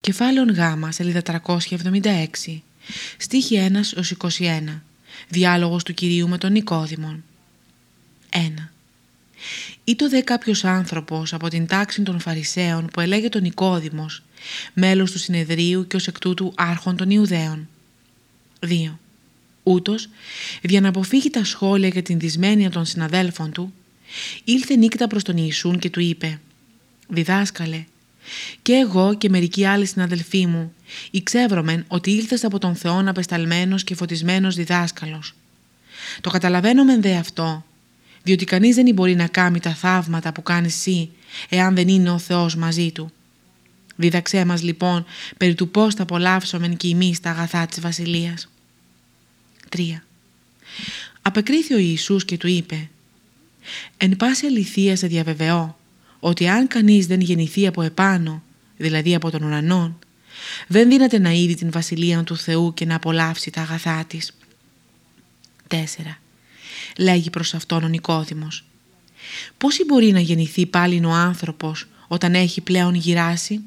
Κεφάλαιο Γ, σελίδα 376, στίχη 1 ως 21, διάλογος του Κυρίου με τον Νικόδημον. 1. Ήτο δε κάποιος άνθρωπος από την τάξη των Φαρισαίων που ελέγε τον Νικόδημος, μέλος του συνεδρίου και ως εκ τούτου άρχον των Ιουδαίων. 2. Ούτως, για να αποφύγει τα σχόλια για την δυσμένεια των συναδέλφων του, ήλθε νύκτα προς τον Ιησούν και του είπε «Διδάσκαλε, και εγώ και μερικοί άλλοι συναδελφοί μου εξεύρωμεν ότι ήλθες από τον Θεόν απεσταλμένος και φωτισμένος διδάσκαλος. Το καταλαβαίνουμε δε αυτό, διότι κανείς δεν μπορεί να κάνει τα θαύματα που κάνεις εσύ, εάν δεν είναι ο Θεός μαζί του. Δίδαξέ μας λοιπόν περί του πώς θα απολαύσομεν και εμείς τα αγαθά της Βασιλείας. 3. Απεκρίθη ο Ιησούς και του είπε «Εν πάση αληθεία σε διαβεβαιώ ότι αν κανείς δεν γεννηθεί από επάνω, δηλαδή από τον ουρανό, δεν δύναται να είδει την Βασιλεία του Θεού και να απολαύσει τα αγαθά της. 4. Λέγει προς αυτόν ο Νικόδημος. Πώς μπορεί να γεννηθεί πάλι ο άνθρωπος όταν έχει πλέον γυράσει;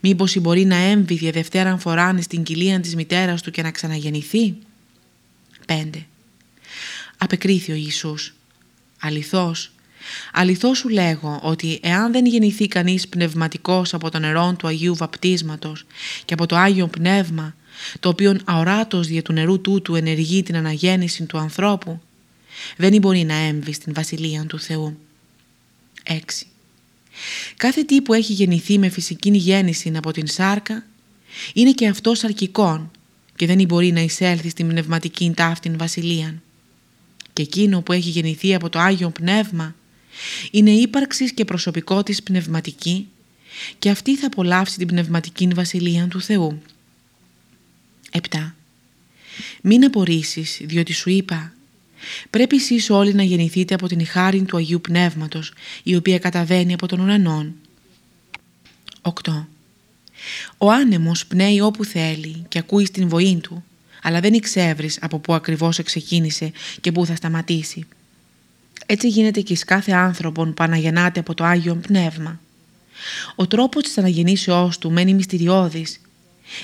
Μήπως μπορεί να έμβει για δευτέραν φορά στην κοιλία της μητέρας του και να ξαναγεννηθεί; 5. Απεκρίθη ο Ιησούς. Αληθώς, Αληθώς σου λέγω ότι εάν δεν γεννηθεί κανείς πνευματικός από το νερό του Αγίου Βαπτίσματος και από το Άγιο Πνεύμα, το οποίο αοράτος δια του νερού τούτου ενεργεί την αναγέννηση του ανθρώπου, δεν μπορεί να έμβει στην Βασιλεία του Θεού. 6. Κάθε τι που έχει γεννηθεί με φυσική γέννηση από την σάρκα είναι και αυτός αρκικών και δεν μπορεί να εισέλθει στην πνευματική ταύτην βασιλεία. Και εκείνο που έχει γεννηθεί από το Άγιο Πνεύμα είναι ύπαρξης και προσωπικό της πνευματική και αυτή θα απολαύσει την πνευματική βασιλεία του Θεού. 7. Μην απορρίσεις διότι σου είπα πρέπει εσείς όλοι να γεννηθείτε από την χάρη του Αγίου Πνεύματος η οποία καταβαίνει από τον ουρανόν. 8. Ο άνεμος πνέει όπου θέλει και ακούει στην βοή του αλλά δεν εξεύρεις από πού ακριβώς εξεκίνησε και πού θα σταματήσει. Έτσι γίνεται και εις κάθε άνθρωπον που αναγεννάται από το Άγιο Πνεύμα. Ο τρόπος της αναγεννήσεώς του μένει μυστηριώδης.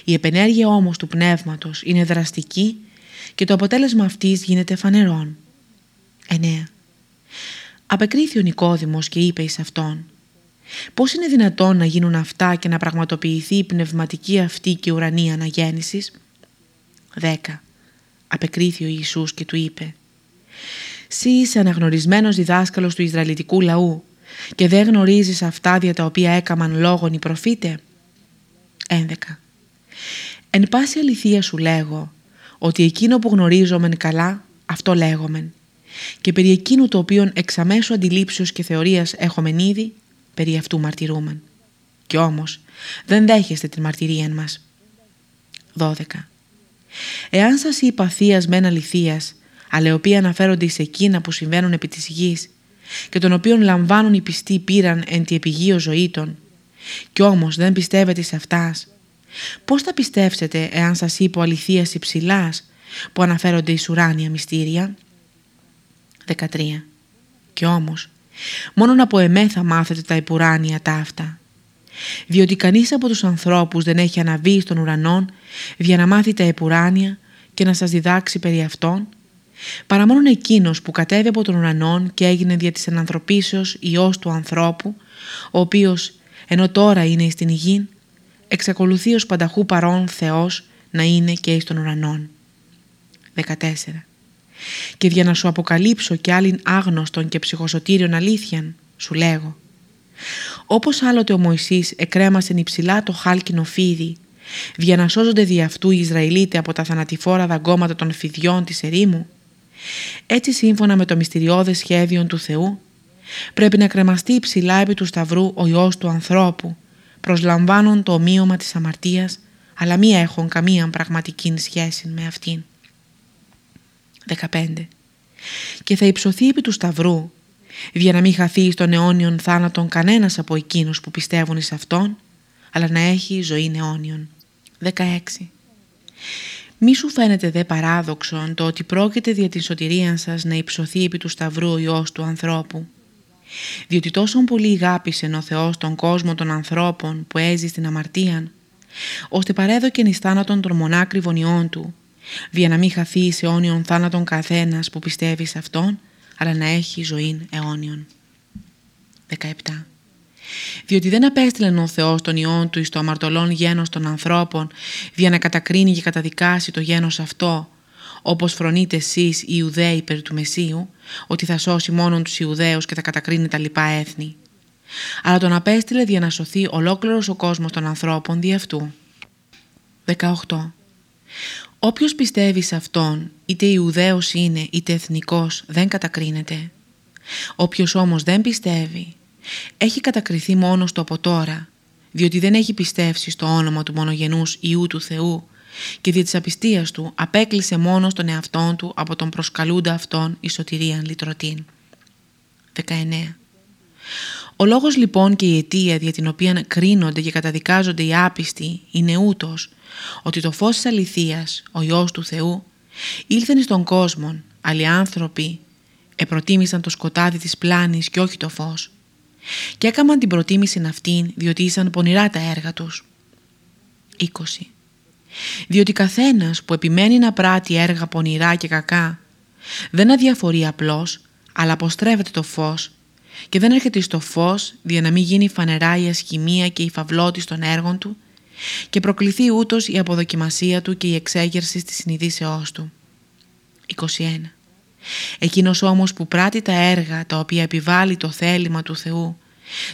Η επενέργεια όμως του Πνεύματος είναι δραστική και το αποτέλεσμα αυτής γίνεται φανερόν. 9. Απεκρίθη ο Νικόδημος και είπε εις αυτόν «Πώς είναι δυνατόν να γίνουν αυτά και να πραγματοποιηθεί η πνευματική αυτή και ουρανή αναγέννησης» 10. Απεκρίθη ο Ιησούς και του είπε Σύ είσαι αναγνωρισμένος διδάσκαλος του Ισραηλιτικού λαού και δεν γνωρίζεις αυτά δια τα οποία έκαμαν λόγον οι προφήτες. 11. Εν πάση αληθείας σου λέγω ότι εκείνο που γνωρίζομεν καλά αυτό λέγομεν και περί εκείνου το οποίο εξαμέσου αντιλήψεως και θεωρίας έχομεν ήδη περί αυτού μαρτυρούμεν. Κι όμως δεν δέχεστε την μαρτυρία μας. 12. Εάν σας είπα θείας μεν αληθείας αλλά οι οποίοι αναφέρονται σε εκείνα που συμβαίνουν επί της γης και των οποίων λαμβάνουν οι πιστοί πήραν εν τη επιγείο ζωή των, κι όμως δεν πιστεύετε σε αυτάς, πώς θα πιστεύσετε εάν σας είπω αληθείας υψηλάς που αναφέρονται εις ουράνια μυστήρια; 13. Κι όμως, μόνον από εμέ θα μάθετε τα υπουράνια ταύτα. Διότι κανείς από τους ανθρώπους δεν έχει αναβεί στον ουρανόν για να μάθει τα επουράνια και να σας διδάξει περί αυτών παρά μόνον εκείνος που κατέβει από τον ουρανόν και έγινε δια της ενανθρωπίσεως Υιός του ανθρώπου, ο οποίος ενώ τώρα είναι στην γη, εξακολουθεί ως πανταχού παρόν Θεός να είναι και εις τον ουρανόν. 14. Και για να σου αποκαλύψω κι άλλην άγνωστον και ψυχοσωτήριον αλήθειαν, σου λέγω. Όπως άλλοτε ο Μωυσής εκρέμασε υψηλά το χάλκινο φίδι, για να σώζονται δι' αυτού οι Ισραηλίτες από τα θανατηφόρα δαγκώματα των φιδιών της ερήμου, έτσι σύμφωνα με το μυστηριώδες σχέδιο του Θεού, πρέπει να κρεμαστεί υψηλά επί του σταυρού ο Υιός του ανθρώπου, προσλαμβάνουν το ομοίωμα της αμαρτίας, αλλά μη έχουν καμία πραγματική σχέση με αυτήν. 15. Και θα υψωθεί επί του σταυρού, για να μην χαθεί στον αιώνιον θάνατον κανένας από εκείνους που πιστεύουν σε Αυτόν, αλλά να έχει ζωή αιώνιον. 16. Μη σου φαίνεται δε παράδοξον το ότι πρόκειται δια την σωτηρία σας να υψωθεί επί του σταυρού ο Υιός του ανθρώπου; Διότι τόσο πολύ αγάπησε ο Θεός τον κόσμο των ανθρώπων που έζει στην αμαρτία, ώστε παρέδοκεν εις θάνατον των μονάκριβων ιών του, για να μην χαθεί σε αιώνιον θάνατον καθένας που πιστεύει σε Αυτόν, αλλά να έχει ζωήν αιώνιον. 17. Διότι δεν απέστειλεν ο Θεός τον Υιόν Του εις το αμαρτωλόν γένος των ανθρώπων, για να κατακρίνει και καταδικάσει το γένος αυτό, όπως φρονείτε εσείς οι Ιουδαίοι περί του Μεσίου, ότι θα σώσει μόνον τους Ιουδαίους και θα κατακρίνει τα λοιπά έθνη. Αλλά τον απέστειλε για να σωθεί ολόκληρος ο κόσμος των ανθρώπων δι' αυτού. 18. Όποιος πιστεύει σε Αυτόν, είτε Ιουδαίος είναι είτε εθνικός, δεν κατακρίνεται. Όποιος όμως δεν πιστεύει, έχει κατακριθεί μόνος του από τώρα, διότι δεν έχει πιστεύσει στο όνομα του μονογενούς Ιού του Θεού και δια της απιστίας του απέκλεισε μόνος τον εαυτόν του από τον προσκαλούντα αυτόν η σωτηρίαν λυτρωτήν. 19. Ο λόγος λοιπόν και η αιτία δια την οποία κρίνονται και καταδικάζονται οι άπιστοι είναι ούτως ότι το φως της αληθείας, ο Υιός του Θεού, ήλθεν στον κόσμο, άλλοι άνθρωποι επροτίμησαν το σκοτάδι της πλάνης και όχι το φως και έκαναν την προτίμηση αυτήν διότι ήσαν πονηρά τα έργα τους. 20. Διότι καθένας που επιμένει να πράττει έργα πονηρά και κακά δεν αδιαφορεί απλώς αλλά αποστρέφεται το φως και δεν έρχεται στο φως για να μην γίνει φανερά η ασχημία και η φαυλότης των έργων του και προκληθεί ούτως η αποδοκιμασία του και η εξέγερση της συνειδήσεώς του. 21. Εκείνος όμως που πράττει τα έργα τα οποία επιβάλλει το θέλημα του Θεού,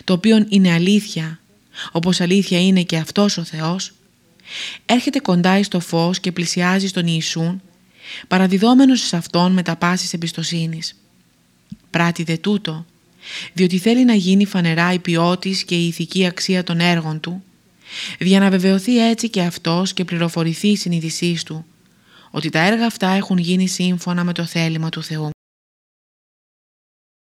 το οποίο είναι αλήθεια, όπως αλήθεια είναι και αυτός ο Θεός, έρχεται κοντά στο φως και πλησιάζει στον Ιησούν, παραδιδόμενος σε Αυτόν με τα πάσης εμπιστοσύνης. Πράττει δε τούτο, διότι θέλει να γίνει φανερά η ποιότης και η ηθική αξία των έργων του, για να βεβαιωθεί έτσι και αυτός και πληροφορηθεί η συνείδησής του, ότι τα έργα αυτά έχουν γίνει σύμφωνα με το θέλημα του Θεού.